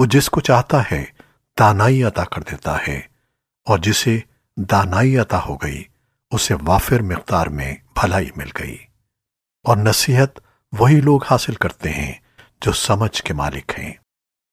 वो जिसको चाहता है, दानाई अता कर देता है। और जिसे दानाई अता हो गई, उसे वाफिर मकदार में भलाई मिल गई। और नसीहत वही लोग हासिल करते हैं जो समझ के मालिक हैं।